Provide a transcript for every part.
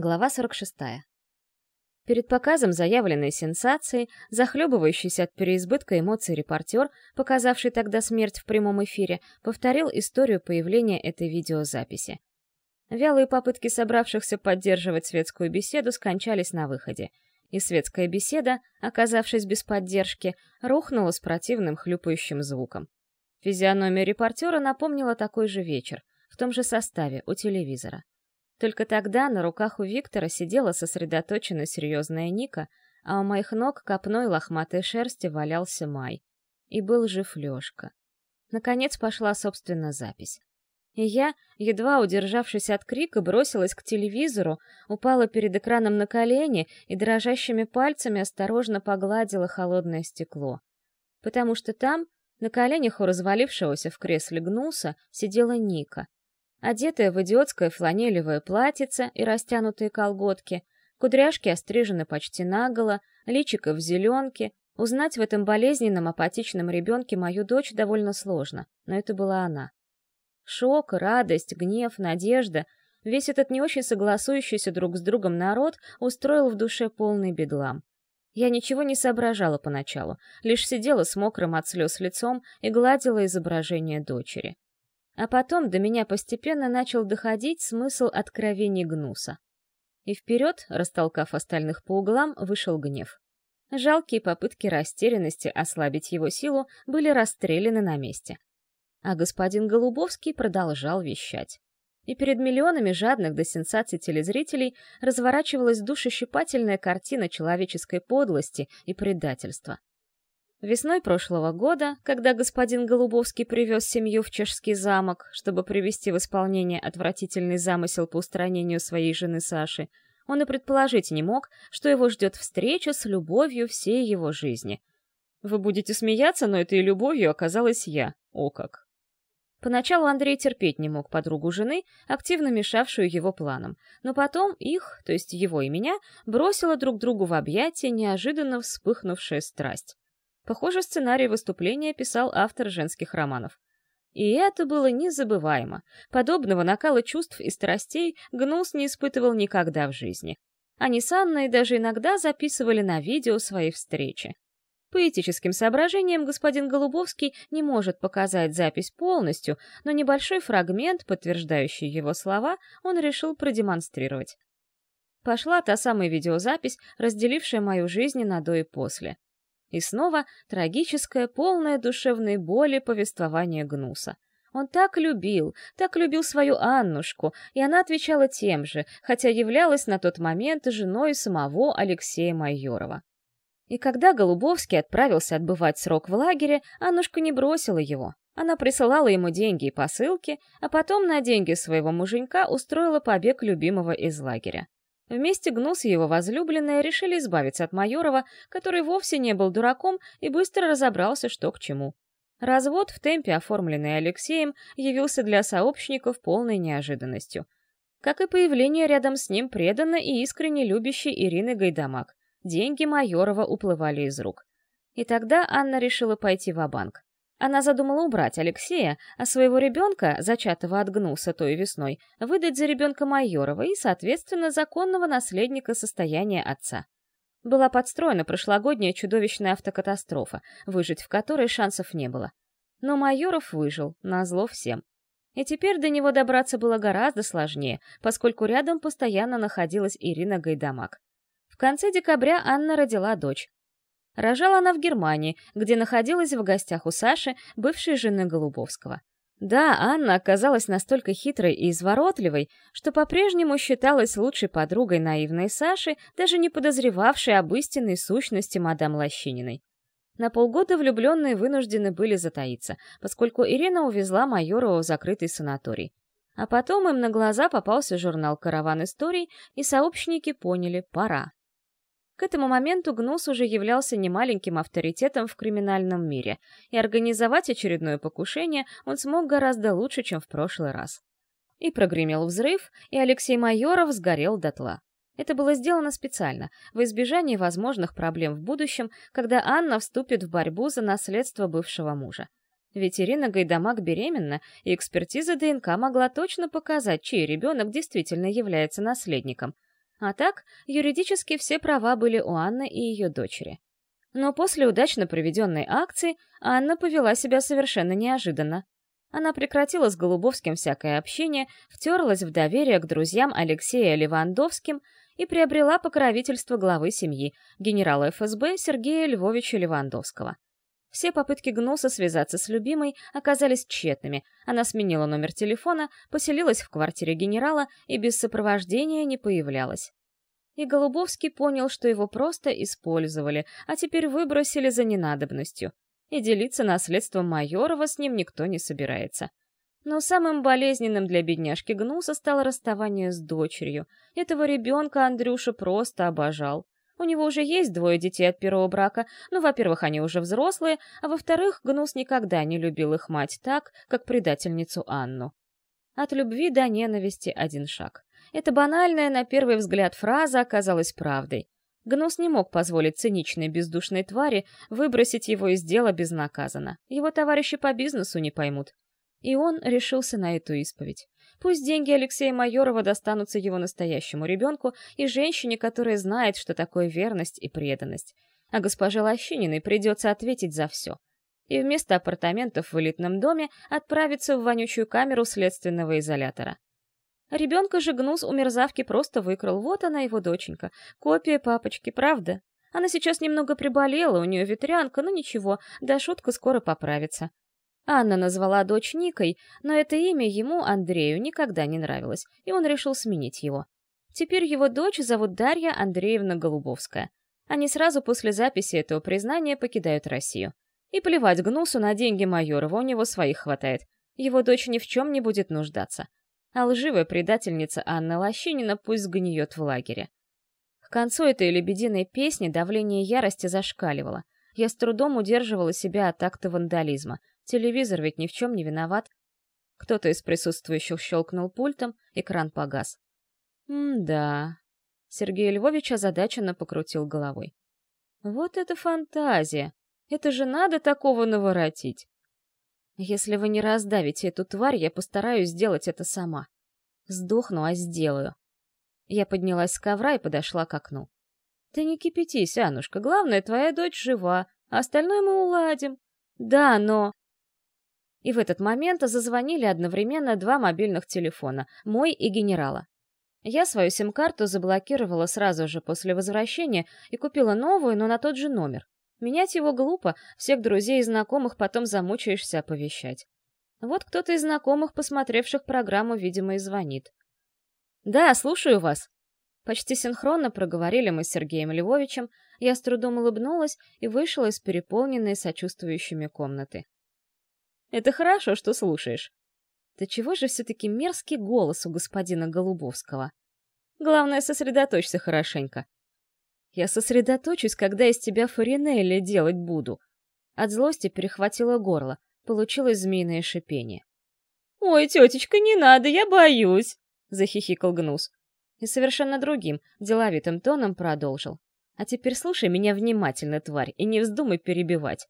Глава 46. Перед показом заявленной сенсации, захлебывающийся от переизбытка эмоций репортер, показавший тогда смерть в прямом эфире, повторил историю появления этой видеозаписи. Вялые попытки собравшихся поддерживать светскую беседу скончались на выходе, и светская беседа, оказавшись без поддержки, рухнула с противным хлюпающим звуком. Физиономия репортера напомнила такой же вечер, в том же составе, у телевизора. Только тогда на руках у Виктора сидела сосредоточенно серьезная Ника, а у моих ног копной лохматой шерсти валялся Май. И был жив Лёшка. Наконец пошла, собственно, запись. И я, едва удержавшись от крика, бросилась к телевизору, упала перед экраном на колени и дрожащими пальцами осторожно погладила холодное стекло. Потому что там, на коленях у развалившегося в кресле гнуса, сидела Ника — Одетая в идиотское фланелевое платьице и растянутые колготки, кудряшки острижены почти наголо, личико в зеленке. Узнать в этом болезненном апатичном ребенке мою дочь довольно сложно, но это была она. Шок, радость, гнев, надежда — весь этот не очень согласующийся друг с другом народ устроил в душе полный бедлам. Я ничего не соображала поначалу, лишь сидела с мокрым от слез лицом и гладила изображение дочери. А потом до меня постепенно начал доходить смысл откровений Гнуса. И вперед, растолкав остальных по углам, вышел гнев. Жалкие попытки растерянности ослабить его силу были расстреляны на месте. А господин Голубовский продолжал вещать. И перед миллионами жадных до сенсаций телезрителей разворачивалась душещипательная картина человеческой подлости и предательства. Весной прошлого года, когда господин Голубовский привез семью в чешский замок, чтобы привести в исполнение отвратительный замысел по устранению своей жены Саши, он и предположить не мог, что его ждет встреча с любовью всей его жизни. Вы будете смеяться, но этой любовью оказалась я. О как! Поначалу Андрей терпеть не мог подругу жены, активно мешавшую его планам, но потом их, то есть его и меня, бросила друг другу в объятия неожиданно вспыхнувшая страсть. Похоже, сценарий выступления писал автор женских романов. И это было незабываемо. Подобного накала чувств и страстей Гнус не испытывал никогда в жизни. Они с Анной даже иногда записывали на видео свои встречи. По этическим соображениям господин Голубовский не может показать запись полностью, но небольшой фрагмент, подтверждающий его слова, он решил продемонстрировать. Пошла та самая видеозапись, разделившая мою жизнь на до и после. И снова трагическое, полное душевной боли повествование Гнуса. Он так любил, так любил свою Аннушку, и она отвечала тем же, хотя являлась на тот момент женой самого Алексея Майорова. И когда Голубовский отправился отбывать срок в лагере, Аннушка не бросила его. Она присылала ему деньги и посылки, а потом на деньги своего муженька устроила побег любимого из лагеря. Вместе Гнус и его возлюбленная решили избавиться от Майорова, который вовсе не был дураком и быстро разобрался, что к чему. Развод в темпе, оформленный Алексеем, явился для сообщников полной неожиданностью. Как и появление рядом с ним преданно и искренне любящей Ирины Гайдамак. Деньги Майорова уплывали из рук. И тогда Анна решила пойти в банк она задумала убрать Алексея, а своего ребенка, зачатого от гнуса той весной, выдать за ребенка Майорова и, соответственно, законного наследника состояния отца. Была подстроена прошлогодняя чудовищная автокатастрофа, выжить в которой шансов не было. Но Майоров выжил, назло всем. И теперь до него добраться было гораздо сложнее, поскольку рядом постоянно находилась Ирина Гайдамак. В конце декабря Анна родила дочь, Рожала она в Германии, где находилась в гостях у Саши, бывшей жены Голубовского. Да, Анна оказалась настолько хитрой и изворотливой, что по-прежнему считалась лучшей подругой наивной Саши, даже не подозревавшей об истинной сущности мадам Лощининой. На полгода влюбленные вынуждены были затаиться, поскольку Ирина увезла Майорова в закрытый санаторий. А потом им на глаза попался журнал «Караван историй», и сообщники поняли — пора. К этому моменту Гнус уже являлся немаленьким авторитетом в криминальном мире, и организовать очередное покушение он смог гораздо лучше, чем в прошлый раз. И прогремел взрыв, и Алексей Майоров сгорел дотла. Это было сделано специально, в избежание возможных проблем в будущем, когда Анна вступит в борьбу за наследство бывшего мужа. Ведь Ирина Гайдамак беременна, и экспертиза ДНК могла точно показать, чей ребенок действительно является наследником — А так, юридически все права были у Анны и ее дочери. Но после удачно проведенной акции Анна повела себя совершенно неожиданно. Она прекратила с Голубовским всякое общение, втерлась в доверие к друзьям Алексея Левандовским и приобрела покровительство главы семьи, генерала ФСБ Сергея Львовича Левандовского. Все попытки Гнуса связаться с любимой оказались тщетными. Она сменила номер телефона, поселилась в квартире генерала и без сопровождения не появлялась. И Голубовский понял, что его просто использовали, а теперь выбросили за ненадобностью. И делиться наследством Майорова с ним никто не собирается. Но самым болезненным для бедняжки Гнуса стало расставание с дочерью. Этого ребенка Андрюша просто обожал. У него уже есть двое детей от первого брака, ну, во-первых, они уже взрослые, а во-вторых, Гнус никогда не любил их мать так, как предательницу Анну. От любви до ненависти один шаг. Эта банальная, на первый взгляд, фраза оказалась правдой. Гнус не мог позволить циничной бездушной твари выбросить его из дела безнаказанно. Его товарищи по бизнесу не поймут. И он решился на эту исповедь. Пусть деньги Алексея Майорова достанутся его настоящему ребенку и женщине, которая знает, что такое верность и преданность. А госпоже Лощининой придется ответить за все. И вместо апартаментов в элитном доме отправиться в вонючую камеру следственного изолятора. Ребенка же Гнус у мерзавки просто выкрал. Вот она, его доченька. Копия папочки, правда? Она сейчас немного приболела, у нее ветрянка, но ничего, да шутка скоро поправится. Анна назвала дочь Никой, но это имя ему, Андрею, никогда не нравилось, и он решил сменить его. Теперь его дочь зовут Дарья Андреевна Голубовская. Они сразу после записи этого признания покидают Россию. И плевать Гнусу на деньги Майорова, у него своих хватает. Его дочь ни в чем не будет нуждаться. А лживая предательница Анна Лощинина пусть сгниет в лагере. К концу этой лебединой песни давление ярости зашкаливало. Я с трудом удерживала себя от акта вандализма — Телевизор ведь ни в чем не виноват. Кто-то из присутствующих щелкнул пультом, экран погас. «М-да...» Сергей Львович озадаченно покрутил головой. «Вот это фантазия! Это же надо такого наворотить!» «Если вы не раздавите эту тварь, я постараюсь сделать это сама. Сдохну, а сделаю». Я поднялась с ковра и подошла к окну. «Ты не кипятись, Анушка, главное, твоя дочь жива, а остальное мы уладим». «Да, но...» И в этот момент зазвонили одновременно два мобильных телефона, мой и генерала. Я свою сим-карту заблокировала сразу же после возвращения и купила новую, но на тот же номер. Менять его глупо, всех друзей и знакомых потом замучаешься оповещать. Вот кто-то из знакомых, посмотревших программу, видимо, и звонит. «Да, слушаю вас». Почти синхронно проговорили мы с Сергеем Львовичем, я с трудом улыбнулась и вышла из переполненной сочувствующими комнаты. Это хорошо, что слушаешь. Да чего же все-таки мерзкий голос у господина Голубовского? Главное, сосредоточься хорошенько. Я сосредоточусь, когда из тебя фаринелли делать буду. От злости перехватило горло, получилось змеиное шипение. «Ой, тетечка, не надо, я боюсь!» — захихикал Гнус. И совершенно другим, деловитым тоном продолжил. «А теперь слушай меня внимательно, тварь, и не вздумай перебивать».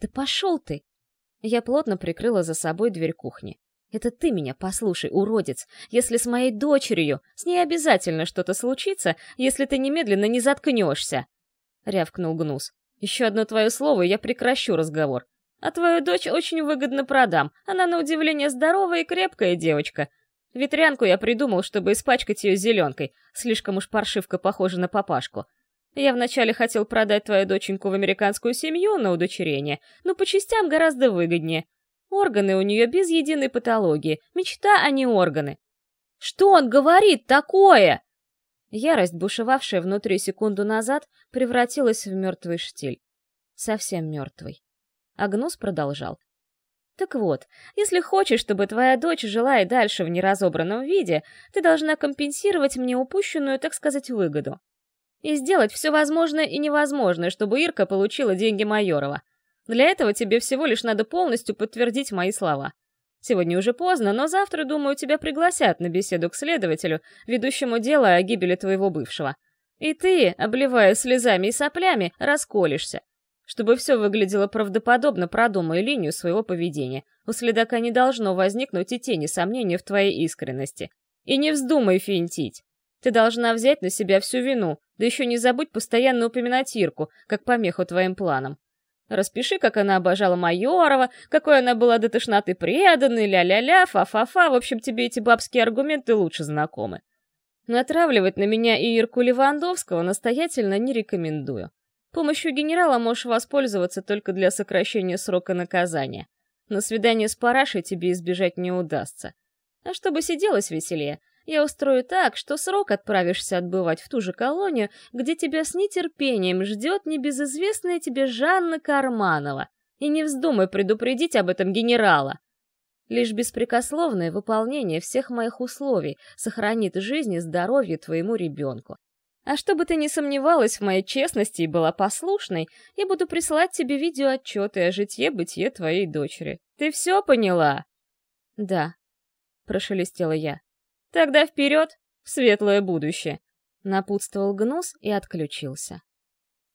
«Да пошел ты!» Я плотно прикрыла за собой дверь кухни. «Это ты меня послушай, уродец! Если с моей дочерью, с ней обязательно что-то случится, если ты немедленно не заткнешься!» — рявкнул Гнус. «Еще одно твое слово, и я прекращу разговор. А твою дочь очень выгодно продам. Она, на удивление, здоровая и крепкая девочка. Ветрянку я придумал, чтобы испачкать ее зеленкой. Слишком уж паршивка похожа на папашку. Я вначале хотел продать твою доченьку в американскую семью на удочерение, но по частям гораздо выгоднее. Органы у нее без единой патологии. Мечта, а не органы. Что он говорит такое? Ярость, бушевавшая внутри секунду назад, превратилась в мертвый штиль. Совсем мертвый. Агнус продолжал. Так вот, если хочешь, чтобы твоя дочь жила и дальше в неразобранном виде, ты должна компенсировать мне упущенную, так сказать, выгоду и сделать все возможное и невозможное, чтобы Ирка получила деньги Майорова. Для этого тебе всего лишь надо полностью подтвердить мои слова. Сегодня уже поздно, но завтра, думаю, тебя пригласят на беседу к следователю, ведущему дело о гибели твоего бывшего. И ты, обливая слезами и соплями, расколешься. Чтобы все выглядело правдоподобно, продумай линию своего поведения. У следака не должно возникнуть и тени сомнения в твоей искренности. И не вздумай финтить. Ты должна взять на себя всю вину, да еще не забудь постоянно упоминать Ирку, как помеху твоим планам. Распиши, как она обожала Майорова, какой она была до тошноты преданной, ля-ля-ля, фа-фа-фа, в общем, тебе эти бабские аргументы лучше знакомы. Но отравливать на меня и Ирку Левандовского настоятельно не рекомендую. Помощью генерала можешь воспользоваться только для сокращения срока наказания. На свидание с парашей тебе избежать не удастся. А чтобы сиделось веселее, я устрою так, что срок отправишься отбывать в ту же колонию, где тебя с нетерпением ждет небезызвестная тебе Жанна Карманова. И не вздумай предупредить об этом генерала. Лишь беспрекословное выполнение всех моих условий сохранит жизнь и здоровье твоему ребенку. А чтобы ты не сомневалась в моей честности и была послушной, я буду присылать тебе видеоотчеты о житье-бытие твоей дочери. Ты все поняла?» «Да», — прошелестела я. «Тогда вперед, в светлое будущее!» Напутствовал Гнус и отключился.